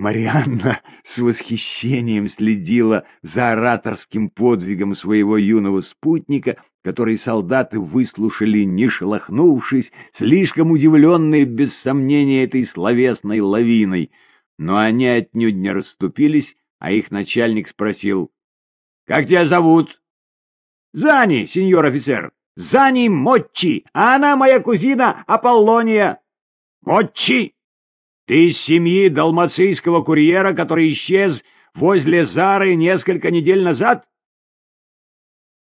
Марианна с восхищением следила за ораторским подвигом своего юного спутника, который солдаты выслушали, не шелохнувшись, слишком удивленные, без сомнения, этой словесной лавиной. Но они отнюдь не расступились, а их начальник спросил, «Как тебя зовут?» «Зани, сеньор офицер, Зани Моччи, а она моя кузина Аполлония». «Моччи!» Ты из семьи далмацийского курьера, который исчез возле Зары несколько недель назад?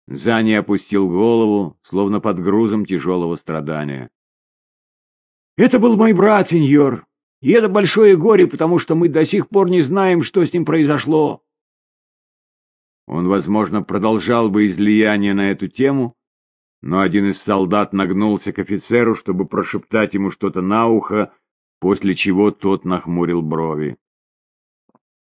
Зани опустил голову, словно под грузом тяжелого страдания. Это был мой брат, сеньор, и это большое горе, потому что мы до сих пор не знаем, что с ним произошло. Он, возможно, продолжал бы излияние на эту тему, но один из солдат нагнулся к офицеру, чтобы прошептать ему что-то на ухо, после чего тот нахмурил брови.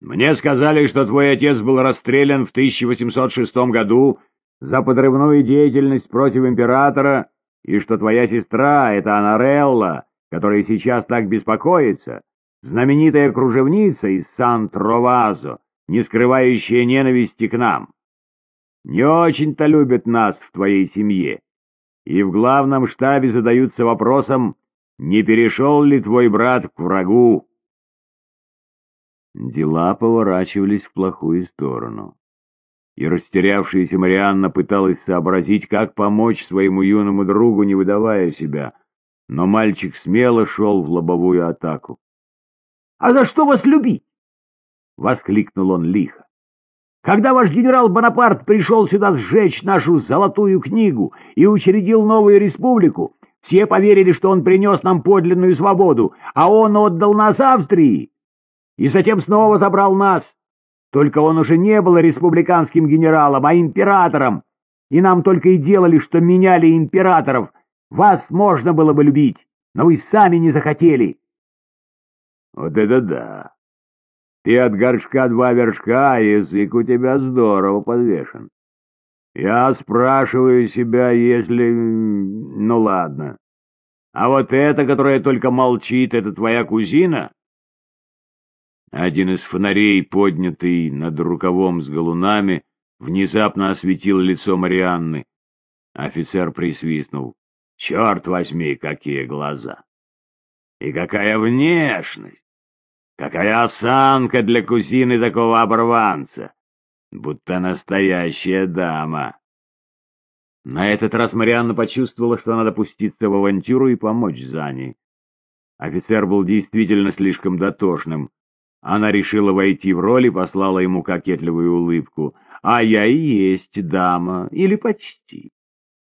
«Мне сказали, что твой отец был расстрелян в 1806 году за подрывную деятельность против императора, и что твоя сестра — это Анарелла, которая сейчас так беспокоится, знаменитая кружевница из Сан-Тровазо, не скрывающая ненависти к нам. Не очень-то любят нас в твоей семье, и в главном штабе задаются вопросом, не перешел ли твой брат к врагу?» Дела поворачивались в плохую сторону. И растерявшаяся Марианна пыталась сообразить, как помочь своему юному другу, не выдавая себя. Но мальчик смело шел в лобовую атаку. «А за что вас любить?» — воскликнул он лихо. «Когда ваш генерал Бонапарт пришел сюда сжечь нашу золотую книгу и учредил новую республику, все поверили, что он принес нам подлинную свободу, а он отдал нас Австрии и затем снова забрал нас. Только он уже не был республиканским генералом, а императором, и нам только и делали, что меняли императоров. Вас можно было бы любить, но вы сами не захотели. Вот это да! Ты от горшка два вершка, а язык у тебя здорово подвешен. Я спрашиваю себя, если... Ну ладно. А вот эта, которая только молчит, это твоя кузина? Один из фонарей, поднятый над рукавом с галунами, внезапно осветил лицо Марианны. Офицер присвистнул. Черт возьми, какие глаза! И какая внешность! Какая осанка для кузины такого оборванца! Будто настоящая дама. На этот раз Марианна почувствовала, что надо пуститься в авантюру и помочь Зане. Офицер был действительно слишком дотошным. Она решила войти в роль и послала ему кокетливую улыбку. «А я и есть дама, или почти.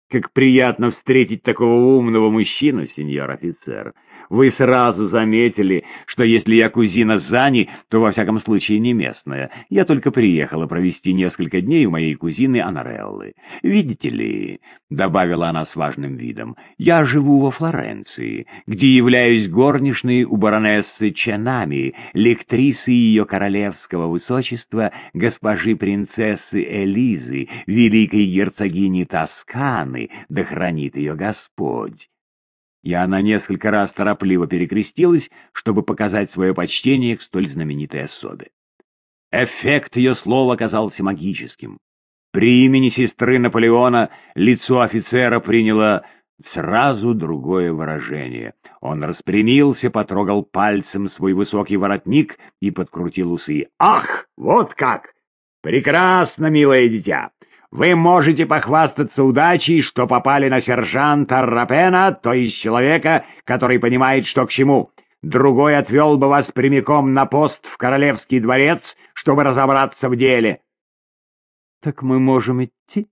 Как приятно встретить такого умного мужчину, сеньор офицер. Вы сразу заметили, что если я кузина Зани, то во всяком случае не местная. Я только приехала провести несколько дней у моей кузины Анареллы. Видите ли, — добавила она с важным видом, — я живу во Флоренции, где являюсь горничной у баронессы Ченами, лектрисы ее королевского высочества, госпожи принцессы Элизы, великой герцогини Тосканы, да хранит ее Господь и она несколько раз торопливо перекрестилась, чтобы показать свое почтение к столь знаменитой особе. Эффект ее слова оказался магическим. При имени сестры Наполеона лицо офицера приняло сразу другое выражение. Он распрямился, потрогал пальцем свой высокий воротник и подкрутил усы. «Ах, вот как! Прекрасно, милое дитя! Вы можете похвастаться удачей, что попали на сержанта Рапена, то есть человека, который понимает, что к чему. Другой отвел бы вас прямиком на пост в королевский дворец, чтобы разобраться в деле. — Так мы можем идти?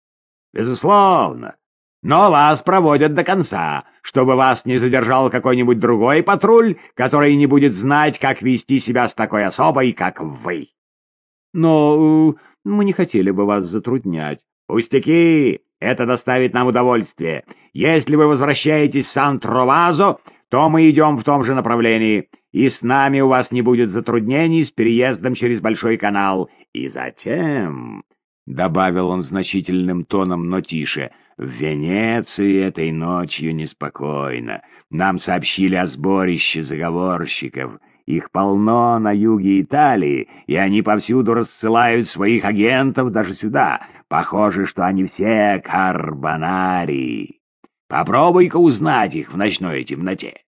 — Безусловно. Но вас проводят до конца, чтобы вас не задержал какой-нибудь другой патруль, который не будет знать, как вести себя с такой особой, как вы. — Но... Мы не хотели бы вас затруднять. Пустяки! Это доставит нам удовольствие. Если вы возвращаетесь в Сан-Тровазо, то мы идем в том же направлении, и с нами у вас не будет затруднений с переездом через Большой канал. И затем, — добавил он значительным тоном, но тише, — в Венеции этой ночью неспокойно. Нам сообщили о сборище заговорщиков, Их полно на юге Италии, и они повсюду рассылают своих агентов даже сюда. Похоже, что они все карбонарии. Попробуй-ка узнать их в ночной темноте.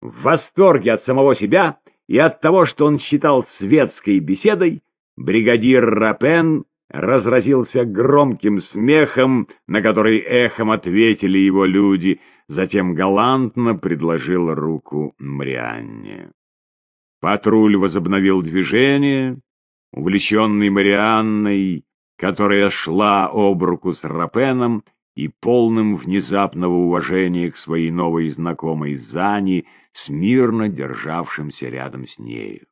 В восторге от самого себя и от того, что он считал светской беседой, бригадир Рапен разразился громким смехом, на который эхом ответили его люди, затем галантно предложил руку Марианне. Патруль возобновил движение, увлеченный Марианной, которая шла об руку с Рапеном и полным внезапного уважения к своей новой знакомой Зани, смирно державшимся рядом с нею.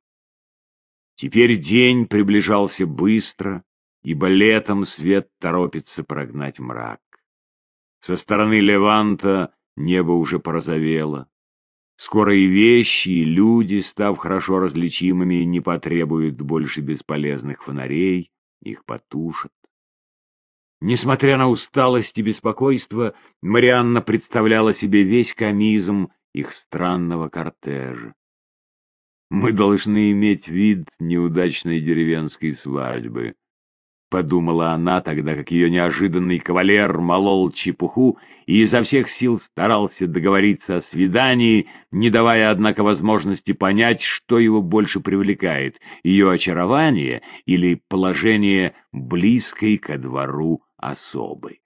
Теперь день приближался быстро, ибо летом свет торопится прогнать мрак. Со стороны Леванта небо уже порозовело. Скоро и вещи, и люди, став хорошо различимыми, не потребуют больше бесполезных фонарей, их потушат. Несмотря на усталость и беспокойство, Марианна представляла себе весь комизм их странного кортежа. Мы должны иметь вид неудачной деревенской свадьбы, подумала она, тогда как ее неожиданный кавалер молол чепуху и изо всех сил старался договориться о свидании, не давая, однако, возможности понять, что его больше привлекает — ее очарование или положение близкой ко двору особы.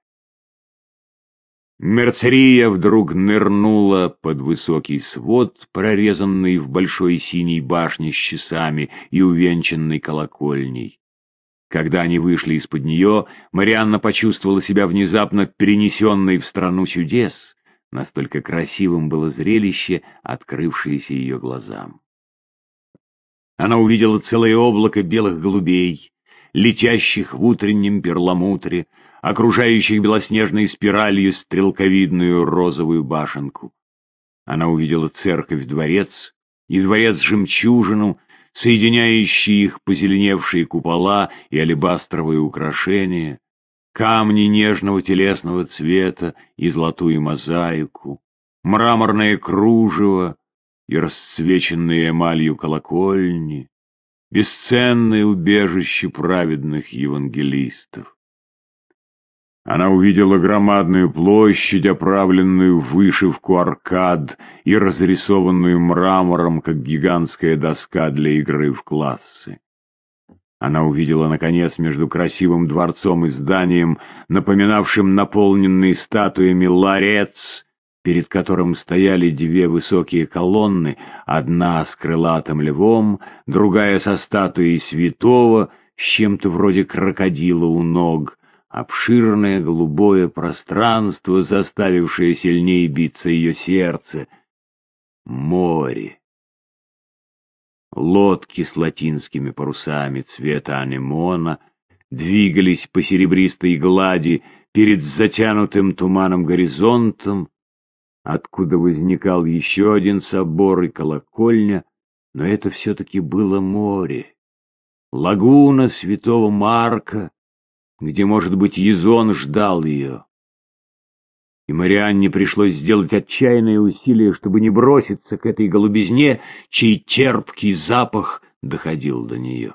Мерцерия вдруг нырнула под высокий свод, прорезанный в большой синей башне с часами и увенчанной колокольней. Когда они вышли из-под нее, Марианна почувствовала себя внезапно перенесенной в страну чудес. Настолько красивым было зрелище, открывшееся ее глазам. Она увидела целое облако белых голубей, летящих в утреннем перламутре, окружающих белоснежной спиралью стрелковидную розовую башенку. Она увидела церковь-дворец и дворец-жемчужину, соединяющие их позеленевшие купола и алебастровые украшения, камни нежного телесного цвета и золотую мозаику, мраморное кружево и расцвеченные эмалью колокольни, бесценное убежище праведных евангелистов. Она увидела громадную площадь, оправленную в вышивку аркад и разрисованную мрамором, как гигантская доска для игры в классы. Она увидела, наконец, между красивым дворцом и зданием, напоминавшим наполненный статуями ларец, перед которым стояли две высокие колонны, одна с крылатым львом, другая со статуей святого, с чем-то вроде крокодила у ног, обширное голубое пространство, заставившее сильнее биться ее сердце. Море. Лодки с латинскими парусами цвета анемона двигались по серебристой глади перед затянутым туманом горизонтом, откуда возникал еще один собор и колокольня, но это все-таки было море. Лагуна святого Марка, где, может быть, Езон ждал ее. И Марианне пришлось сделать отчаянное усилие, чтобы не броситься к этой голубизне, чей терпкий запах доходил до нее.